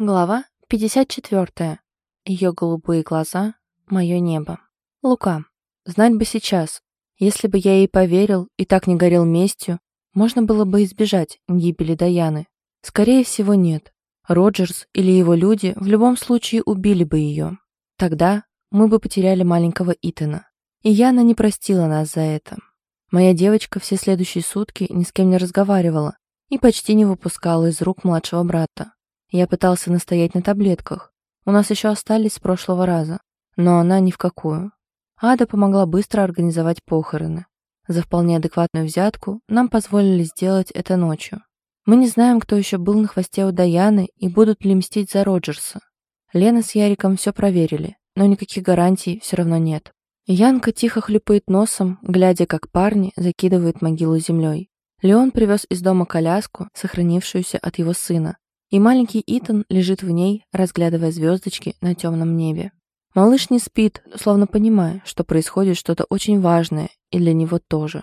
Глава 54. Ее голубые глаза — мое небо. Лука. Знать бы сейчас. Если бы я ей поверил и так не горел местью, можно было бы избежать гибели Даяны. Скорее всего, нет. Роджерс или его люди в любом случае убили бы ее. Тогда мы бы потеряли маленького Итана. И Яна не простила нас за это. Моя девочка все следующие сутки ни с кем не разговаривала и почти не выпускала из рук младшего брата. Я пытался настоять на таблетках. У нас еще остались с прошлого раза. Но она ни в какую. Ада помогла быстро организовать похороны. За вполне адекватную взятку нам позволили сделать это ночью. Мы не знаем, кто еще был на хвосте у Даяны и будут ли мстить за Роджерса. Лена с Яриком все проверили, но никаких гарантий все равно нет. Янка тихо хлюпает носом, глядя, как парни закидывают могилу землей. Леон привез из дома коляску, сохранившуюся от его сына, и маленький Итан лежит в ней, разглядывая звездочки на темном небе. Малыш не спит, словно понимая, что происходит что-то очень важное и для него тоже.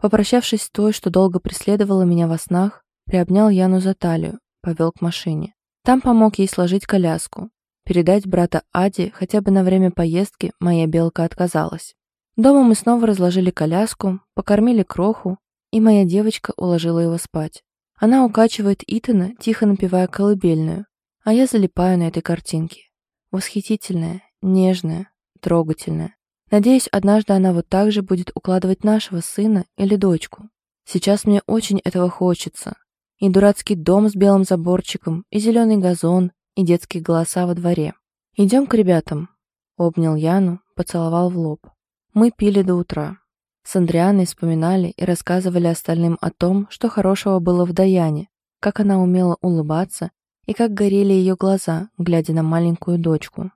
Попрощавшись с той, что долго преследовала меня во снах, приобнял Яну за талию, повел к машине. Там помог ей сложить коляску. Передать брата Аде хотя бы на время поездки моя белка отказалась. Дома мы снова разложили коляску, покормили кроху, и моя девочка уложила его спать. Она укачивает Итана, тихо напевая колыбельную, а я залипаю на этой картинке. Восхитительная, нежная, трогательная. Надеюсь, однажды она вот так же будет укладывать нашего сына или дочку. Сейчас мне очень этого хочется. И дурацкий дом с белым заборчиком, и зеленый газон, и детские голоса во дворе. «Идем к ребятам», — обнял Яну, поцеловал в лоб. Мы пили до утра. С Андрианой вспоминали и рассказывали остальным о том, что хорошего было в Даяне, как она умела улыбаться и как горели ее глаза, глядя на маленькую дочку.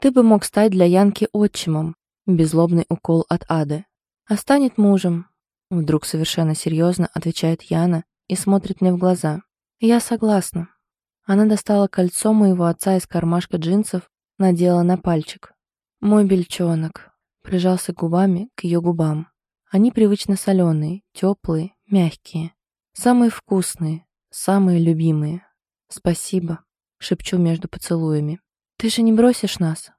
«Ты бы мог стать для Янки отчимом», — беззлобный укол от Ады. «А станет мужем», — вдруг совершенно серьезно отвечает Яна и смотрит мне в глаза. «Я согласна». Она достала кольцо моего отца из кармашка джинсов, надела на пальчик. «Мой бельчонок», прижался губами к ее губам. Они привычно соленые, теплые, мягкие. Самые вкусные, самые любимые. Спасибо, шепчу между поцелуями. Ты же не бросишь нас?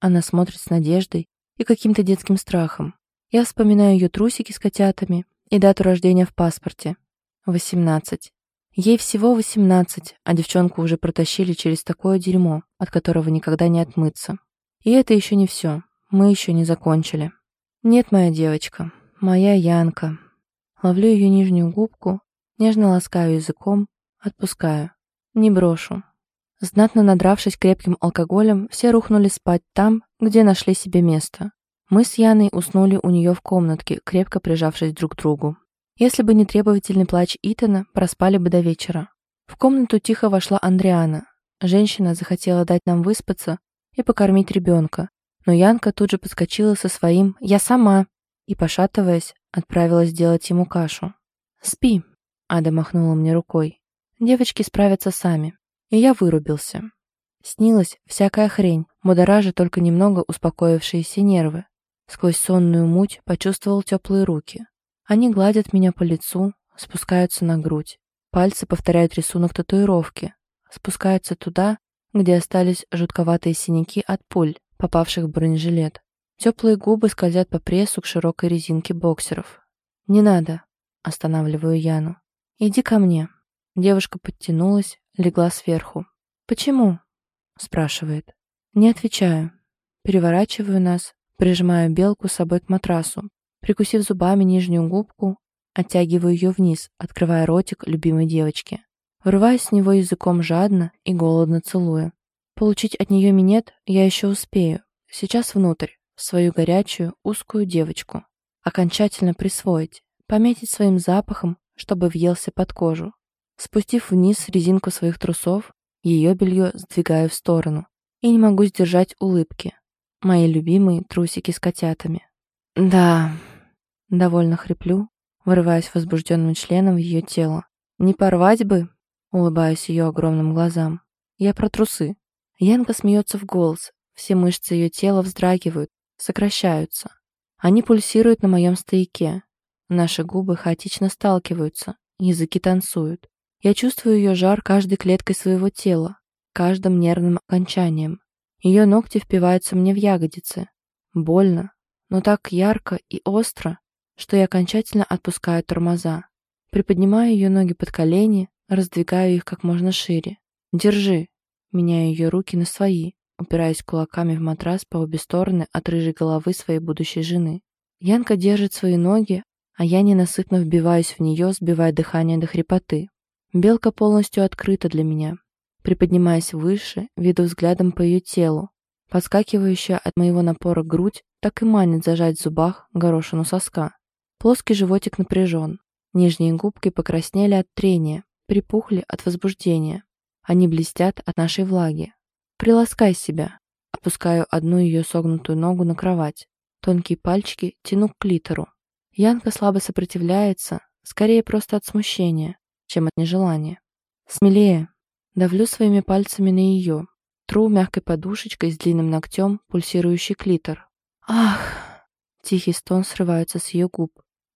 Она смотрит с надеждой и каким-то детским страхом. Я вспоминаю ее трусики с котятами и дату рождения в паспорте. Восемнадцать. Ей всего восемнадцать, а девчонку уже протащили через такое дерьмо, от которого никогда не отмыться. И это еще не все. Мы еще не закончили. Нет, моя девочка, Моя Янка. Ловлю ее нижнюю губку, нежно ласкаю языком, отпускаю. Не брошу. Знатно надравшись крепким алкоголем, все рухнули спать там, где нашли себе место. Мы с Яной уснули у нее в комнатке, крепко прижавшись друг к другу. Если бы не требовательный плач Итана, проспали бы до вечера. В комнату тихо вошла Андриана. Женщина захотела дать нам выспаться и покормить ребенка, но Янка тут же подскочила со своим «Я сама!» И, пошатываясь, отправилась делать ему кашу. «Спи», — Ада махнула мне рукой. «Девочки справятся сами». И я вырубился. Снилась всякая хрень, будоража только немного успокоившиеся нервы. Сквозь сонную муть почувствовал теплые руки. Они гладят меня по лицу, спускаются на грудь. Пальцы повторяют рисунок татуировки, спускаются туда, где остались жутковатые синяки от пуль, попавших в бронежилет. Теплые губы скользят по прессу к широкой резинке боксеров. «Не надо», — останавливаю Яну. «Иди ко мне». Девушка подтянулась, легла сверху. «Почему?» — спрашивает. Не отвечаю. Переворачиваю нас, прижимаю белку с собой к матрасу. Прикусив зубами нижнюю губку, оттягиваю ее вниз, открывая ротик любимой девочки. Врываясь с него языком жадно и голодно целуя. Получить от нее минет я еще успею. Сейчас внутрь, свою горячую, узкую девочку, окончательно присвоить, пометить своим запахом, чтобы въелся под кожу. Спустив вниз резинку своих трусов, ее белье сдвигаю в сторону и не могу сдержать улыбки. Мои любимые трусики с котятами. Да, довольно хриплю, вырываясь возбужденным членом в ее тело. Не порвать бы, улыбаюсь ее огромным глазам. Я про трусы. Янка смеется в голос, все мышцы ее тела вздрагивают, сокращаются. Они пульсируют на моем стояке. Наши губы хаотично сталкиваются, языки танцуют. Я чувствую ее жар каждой клеткой своего тела. каждым нервным окончанием. Ее ногти впиваются мне в ягодицы. Больно, но так ярко и остро, что я окончательно отпускаю тормоза. Приподнимаю ее ноги под колени, раздвигаю их как можно шире. «Держи!» Меняю ее руки на свои, упираясь кулаками в матрас по обе стороны от рыжей головы своей будущей жены. Янка держит свои ноги, а я ненасытно вбиваюсь в нее, сбивая дыхание до хрипоты. Белка полностью открыта для меня. Приподнимаясь выше, веду взглядом по ее телу. Подскакивающая от моего напора грудь так и манит зажать в зубах горошину соска. Плоский животик напряжен. Нижние губки покраснели от трения, припухли от возбуждения. Они блестят от нашей влаги. Приласкай себя. Опускаю одну ее согнутую ногу на кровать. Тонкие пальчики тяну к клитору. Янка слабо сопротивляется, скорее просто от смущения, чем от нежелания. Смелее. Давлю своими пальцами на ее. Тру мягкой подушечкой с длинным ногтем пульсирующий клитор. Ах! Тихий стон срывается с ее губ.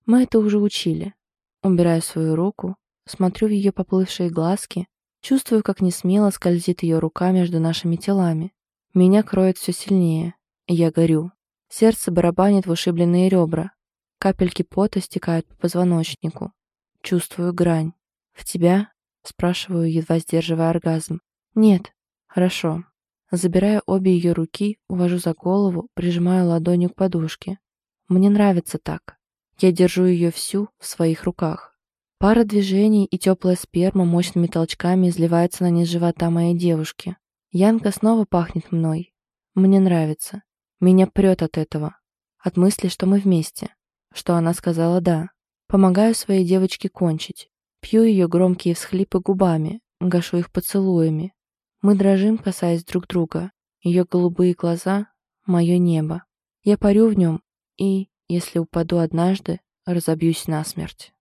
Мы это уже учили. Убираю свою руку, смотрю в ее поплывшие глазки, чувствую, как несмело скользит ее рука между нашими телами. Меня кроет все сильнее. Я горю. Сердце барабанит в ушибленные ребра. Капельки пота стекают по позвоночнику. Чувствую грань. «В тебя?» — спрашиваю, едва сдерживая оргазм. «Нет». «Хорошо». Забирая обе ее руки, увожу за голову, прижимаю ладонью к подушке. Мне нравится так. Я держу ее всю в своих руках. Пара движений и теплая сперма мощными толчками изливается на низ живота моей девушки. Янка снова пахнет мной. Мне нравится. Меня прет от этого. От мысли, что мы вместе. Что она сказала «да». Помогаю своей девочке кончить. Пью ее громкие всхлипы губами, гашу их поцелуями. Мы дрожим, касаясь друг друга. Ее голубые глаза — мое небо. Я парю в нем и, если упаду однажды, разобьюсь насмерть.